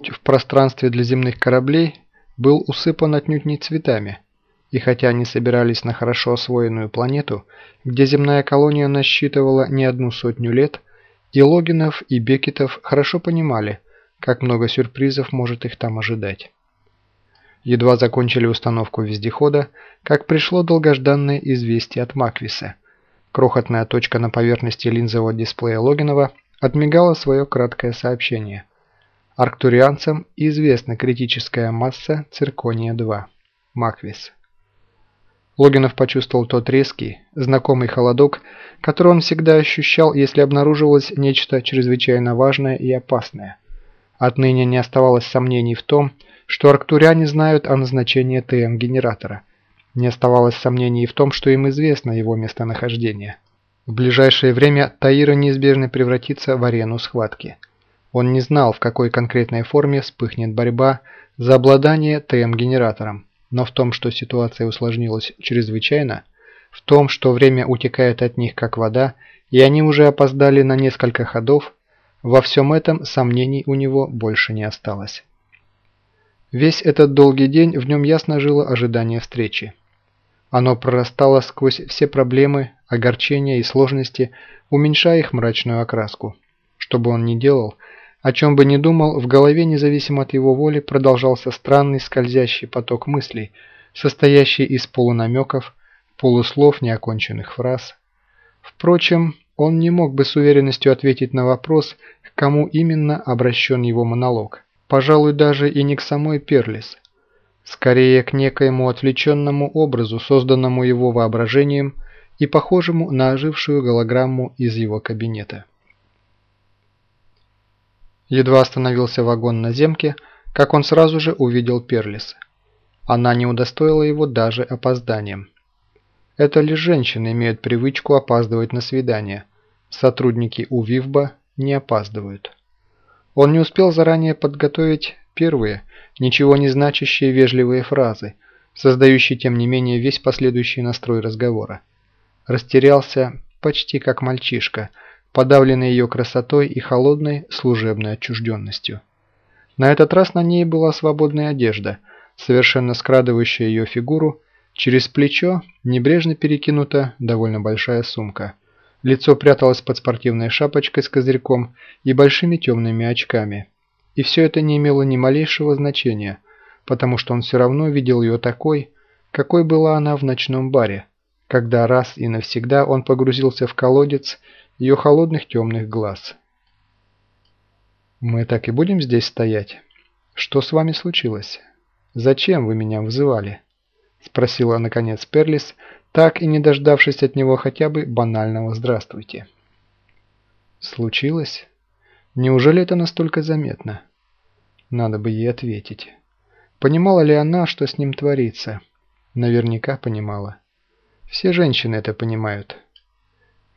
в пространстве для земных кораблей был усыпан отнюдь не цветами, и хотя они собирались на хорошо освоенную планету, где земная колония насчитывала не одну сотню лет, и Логинов, и Бекетов хорошо понимали, как много сюрпризов может их там ожидать. Едва закончили установку вездехода, как пришло долгожданное известие от Маквиса. Крохотная точка на поверхности линзового дисплея Логинова отмигала свое краткое сообщение. Арктурианцам известна критическая масса циркония-2. Маквис. Логинов почувствовал тот резкий, знакомый холодок, который он всегда ощущал, если обнаруживалось нечто чрезвычайно важное и опасное. Отныне не оставалось сомнений в том, что арктуряне знают о назначении ТМ-генератора. Не оставалось сомнений в том, что им известно его местонахождение. В ближайшее время Таира неизбежно превратится в арену схватки. Он не знал, в какой конкретной форме вспыхнет борьба за обладание ТМ-генератором, но в том, что ситуация усложнилась чрезвычайно, в том, что время утекает от них как вода, и они уже опоздали на несколько ходов, во всем этом сомнений у него больше не осталось. Весь этот долгий день в нем ясно жило ожидание встречи. Оно прорастало сквозь все проблемы, огорчения и сложности, уменьшая их мрачную окраску. Что бы он ни делал, о чем бы ни думал, в голове, независимо от его воли, продолжался странный скользящий поток мыслей, состоящий из полунамеков, полуслов, неоконченных фраз. Впрочем, он не мог бы с уверенностью ответить на вопрос, к кому именно обращен его монолог – Пожалуй, даже и не к самой Перлис. Скорее, к некоему отвлеченному образу, созданному его воображением и похожему на ожившую голограмму из его кабинета. Едва остановился вагон на земке, как он сразу же увидел Перлис. Она не удостоила его даже опозданием. Это лишь женщины имеют привычку опаздывать на свидание. Сотрудники УВИВБа не опаздывают. Он не успел заранее подготовить первые, ничего не значащие вежливые фразы, создающие тем не менее весь последующий настрой разговора. Растерялся почти как мальчишка, подавленный ее красотой и холодной служебной отчужденностью. На этот раз на ней была свободная одежда, совершенно скрадывающая ее фигуру, через плечо небрежно перекинута довольно большая сумка – Лицо пряталось под спортивной шапочкой с козырьком и большими темными очками. И все это не имело ни малейшего значения, потому что он все равно видел ее такой, какой была она в ночном баре, когда раз и навсегда он погрузился в колодец ее холодных темных глаз. «Мы так и будем здесь стоять? Что с вами случилось? Зачем вы меня вызывали?» Спросила наконец Перлис, так и не дождавшись от него хотя бы банального «здравствуйте». Случилось? Неужели это настолько заметно? Надо бы ей ответить. Понимала ли она, что с ним творится? Наверняка понимала. Все женщины это понимают.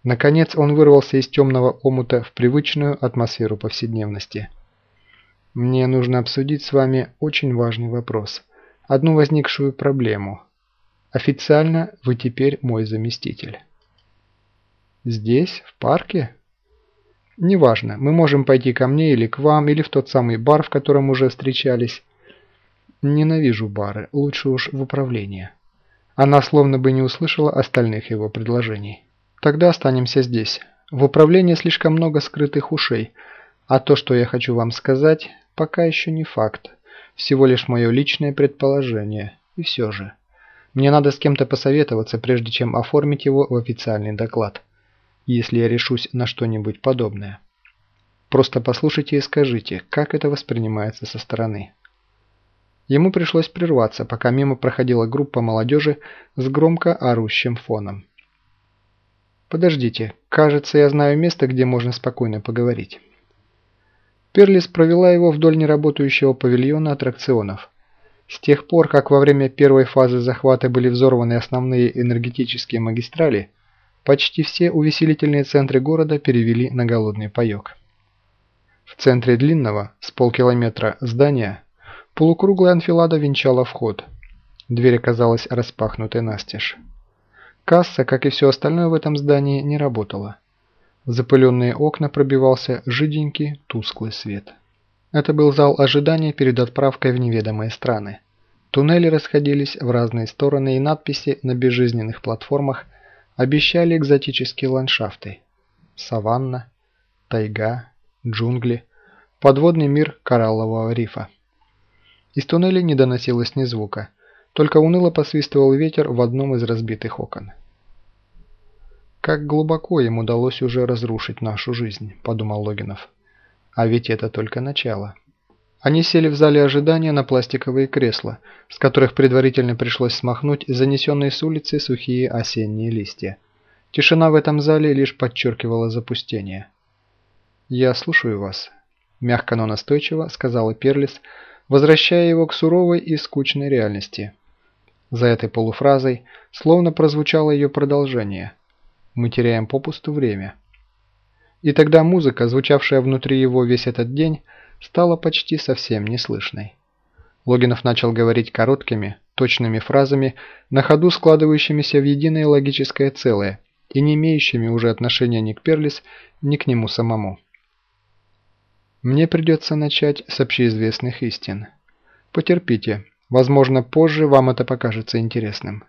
Наконец он вырвался из темного омута в привычную атмосферу повседневности. «Мне нужно обсудить с вами очень важный вопрос, одну возникшую проблему». Официально вы теперь мой заместитель. Здесь, в парке? Неважно, мы можем пойти ко мне или к вам, или в тот самый бар, в котором уже встречались. Ненавижу бары, лучше уж в управление. Она словно бы не услышала остальных его предложений. Тогда останемся здесь. В управлении слишком много скрытых ушей, а то, что я хочу вам сказать, пока еще не факт. Всего лишь мое личное предположение. И все же. Мне надо с кем-то посоветоваться, прежде чем оформить его в официальный доклад, если я решусь на что-нибудь подобное. Просто послушайте и скажите, как это воспринимается со стороны. Ему пришлось прерваться, пока мимо проходила группа молодежи с громко орущим фоном. «Подождите, кажется, я знаю место, где можно спокойно поговорить». Перлис провела его вдоль неработающего павильона аттракционов, с тех пор, как во время первой фазы захвата были взорваны основные энергетические магистрали, почти все увеселительные центры города перевели на голодный паёк. В центре длинного, с полкилометра, здания полукруглая анфилада венчала вход. Дверь оказалась распахнутой настежь. Касса, как и все остальное в этом здании, не работала. В запыленные окна пробивался жиденький, тусклый свет. Это был зал ожидания перед отправкой в неведомые страны. Туннели расходились в разные стороны, и надписи на безжизненных платформах обещали экзотические ландшафты. Саванна, тайга, джунгли, подводный мир кораллового рифа. Из туннелей не доносилось ни звука, только уныло посвистывал ветер в одном из разбитых окон. «Как глубоко им удалось уже разрушить нашу жизнь», – подумал Логинов. «А ведь это только начало». Они сели в зале ожидания на пластиковые кресла, с которых предварительно пришлось смахнуть занесенные с улицы сухие осенние листья. Тишина в этом зале лишь подчеркивала запустение. «Я слушаю вас», – мягко, но настойчиво сказала Перлис, возвращая его к суровой и скучной реальности. За этой полуфразой словно прозвучало ее продолжение. «Мы теряем попусту время». И тогда музыка, звучавшая внутри его весь этот день, стала почти совсем неслышной. Логинов начал говорить короткими, точными фразами, на ходу складывающимися в единое логическое целое и не имеющими уже отношения ни к Перлис, ни к нему самому. Мне придется начать с общеизвестных истин. Потерпите, возможно, позже вам это покажется интересным.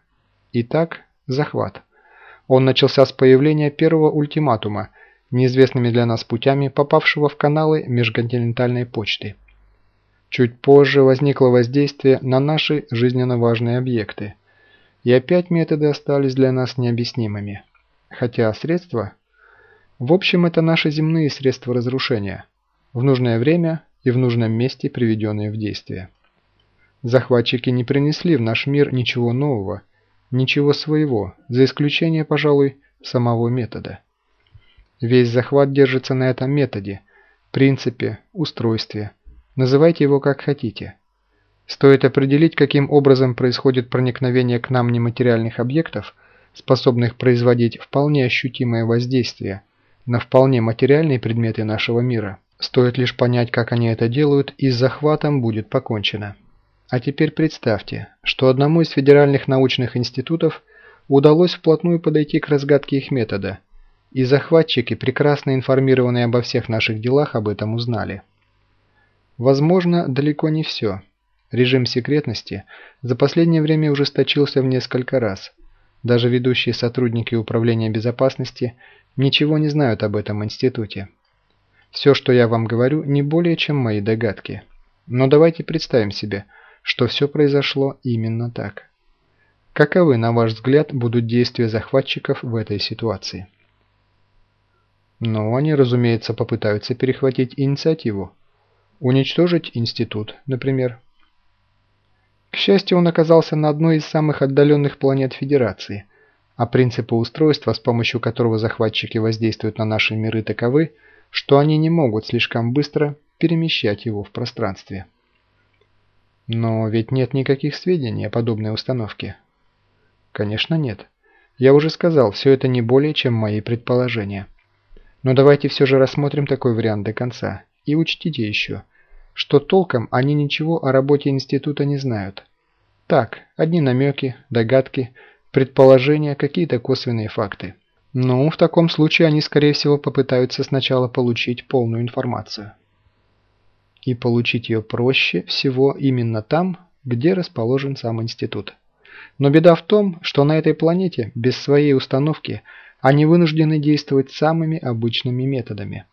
Итак, захват. Он начался с появления первого ультиматума – неизвестными для нас путями, попавшего в каналы межконтинентальной почты. Чуть позже возникло воздействие на наши жизненно важные объекты. И опять методы остались для нас необъяснимыми. Хотя средства... В общем, это наши земные средства разрушения. В нужное время и в нужном месте приведенные в действие. Захватчики не принесли в наш мир ничего нового, ничего своего, за исключением, пожалуй, самого метода. Весь захват держится на этом методе, принципе, устройстве. Называйте его как хотите. Стоит определить, каким образом происходит проникновение к нам нематериальных объектов, способных производить вполне ощутимое воздействие на вполне материальные предметы нашего мира. Стоит лишь понять, как они это делают, и с захватом будет покончено. А теперь представьте, что одному из федеральных научных институтов удалось вплотную подойти к разгадке их метода – и захватчики, прекрасно информированные обо всех наших делах, об этом узнали. Возможно, далеко не все. Режим секретности за последнее время ужесточился в несколько раз. Даже ведущие сотрудники Управления безопасности ничего не знают об этом институте. Все, что я вам говорю, не более чем мои догадки. Но давайте представим себе, что все произошло именно так. Каковы, на ваш взгляд, будут действия захватчиков в этой ситуации? Но они, разумеется, попытаются перехватить инициативу. Уничтожить институт, например. К счастью, он оказался на одной из самых отдаленных планет Федерации, а принципы устройства, с помощью которого захватчики воздействуют на наши миры, таковы, что они не могут слишком быстро перемещать его в пространстве. Но ведь нет никаких сведений о подобной установке. Конечно нет. Я уже сказал, все это не более чем мои предположения. Но давайте все же рассмотрим такой вариант до конца. И учтите еще, что толком они ничего о работе института не знают. Так, одни намеки, догадки, предположения, какие-то косвенные факты. Ну, в таком случае они, скорее всего, попытаются сначала получить полную информацию. И получить ее проще всего именно там, где расположен сам институт. Но беда в том, что на этой планете, без своей установки – они вынуждены действовать самыми обычными методами.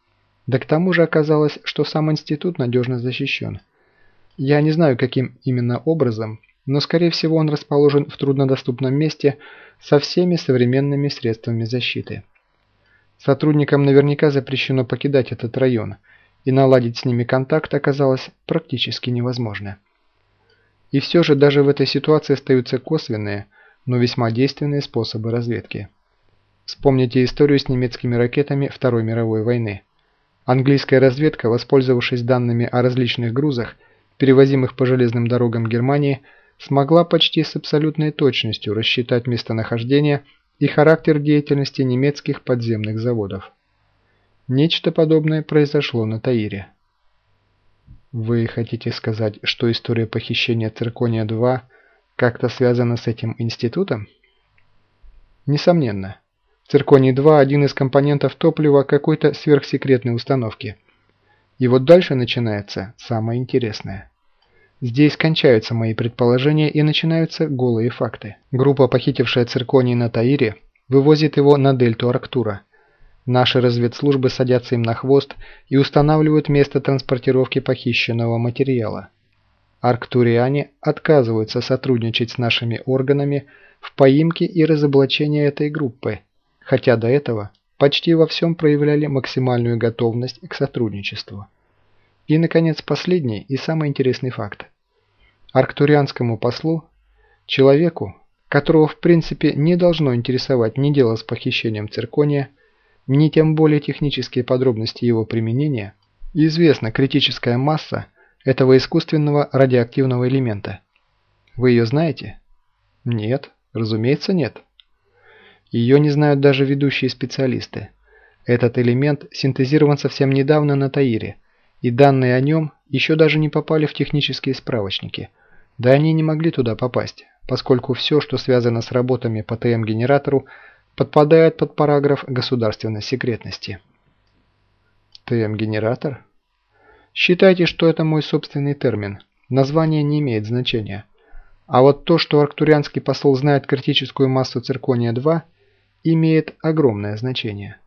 Да к тому же оказалось, что сам институт надежно защищен. Я не знаю, каким именно образом, но скорее всего он расположен в труднодоступном месте со всеми современными средствами защиты. Сотрудникам наверняка запрещено покидать этот район, и наладить с ними контакт оказалось практически невозможно. И все же даже в этой ситуации остаются косвенные, но весьма действенные способы разведки. Вспомните историю с немецкими ракетами Второй мировой войны. Английская разведка, воспользовавшись данными о различных грузах, перевозимых по железным дорогам Германии, смогла почти с абсолютной точностью рассчитать местонахождение и характер деятельности немецких подземных заводов. Нечто подобное произошло на Таире. Вы хотите сказать, что история похищения Циркония-2 как-то связана с этим институтом? Несомненно. Цирконий-2 – один из компонентов топлива какой-то сверхсекретной установки. И вот дальше начинается самое интересное. Здесь кончаются мои предположения и начинаются голые факты. Группа, похитившая цирконий на Таире, вывозит его на дельту Арктура. Наши разведслужбы садятся им на хвост и устанавливают место транспортировки похищенного материала. Арктуриане отказываются сотрудничать с нашими органами в поимке и разоблачении этой группы, хотя до этого почти во всем проявляли максимальную готовность к сотрудничеству. И, наконец, последний и самый интересный факт. Арктурианскому послу, человеку, которого в принципе не должно интересовать ни дело с похищением циркония, ни тем более технические подробности его применения, известна критическая масса этого искусственного радиоактивного элемента. Вы ее знаете? Нет, разумеется нет. Ее не знают даже ведущие специалисты. Этот элемент синтезирован совсем недавно на Таире, и данные о нем еще даже не попали в технические справочники. Да они не могли туда попасть, поскольку все, что связано с работами по ТМ-генератору, подпадает под параграф государственной секретности. ТМ-генератор? Считайте, что это мой собственный термин. Название не имеет значения. А вот то, что арктурианский посол знает критическую массу циркония-2, имеет огромное значение.